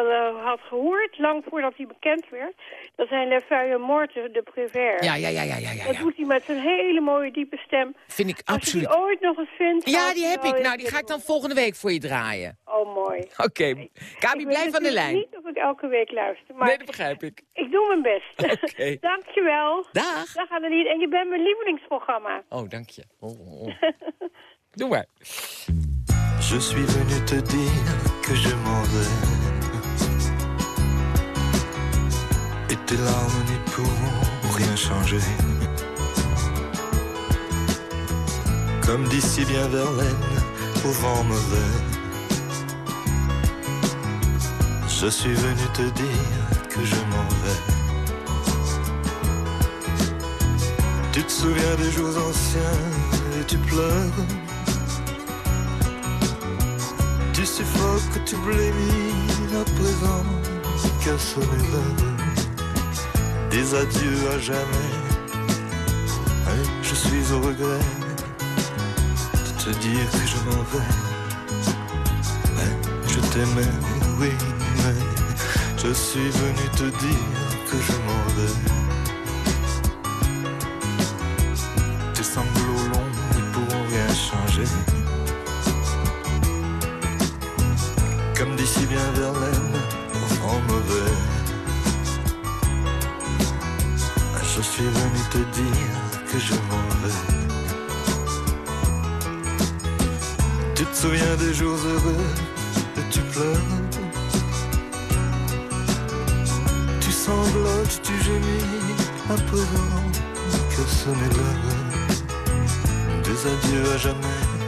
had gehoord, lang voordat hij bekend werd... dat zijn Le Feuille Morte de Prévert. Ja, ja, ja, ja, ja, ja. Dat doet hij met zijn hele mooie diepe stem. Vind ik Als je absoluut. die ooit nog eens vindt... Ja, die ik heb ik. Nou, die ga ik dan volgende week voor je draaien. Oh, mooi. Oké. Gabi, Ik blijf weet aan de lijn. niet of ik elke week luister. Maar Nee, dat begrijp ik. ik doe mijn best. Oké. Dankjewel. Dag. Dag Adeline. En je bent mijn lievelingsprogramma. Oh, dank je. Oh, oh, oh. Doe maar. Je suis venu te dire que je m'en vais. Et tes larmes n'y pourront rien changer. Comme d'ici bien Verlaine, au vent mauvais. Je suis venu te dire que je m'en vais. Tu te souviens des jours anciens et tu pleures. Tu suffoques, tu blémis à présent qu'à sonner des adieux à jamais. Je suis au regret de te dire que je m'en vais. Je t'aimais, oui, mais je suis venu te dire que je m'en vais. Tes sanglots longs n'y pourront rien changer. Souviens des jours heureux et tu pleures. Tu sanglotes, tu gémis présent que sonner l'heure des adieux à jamais.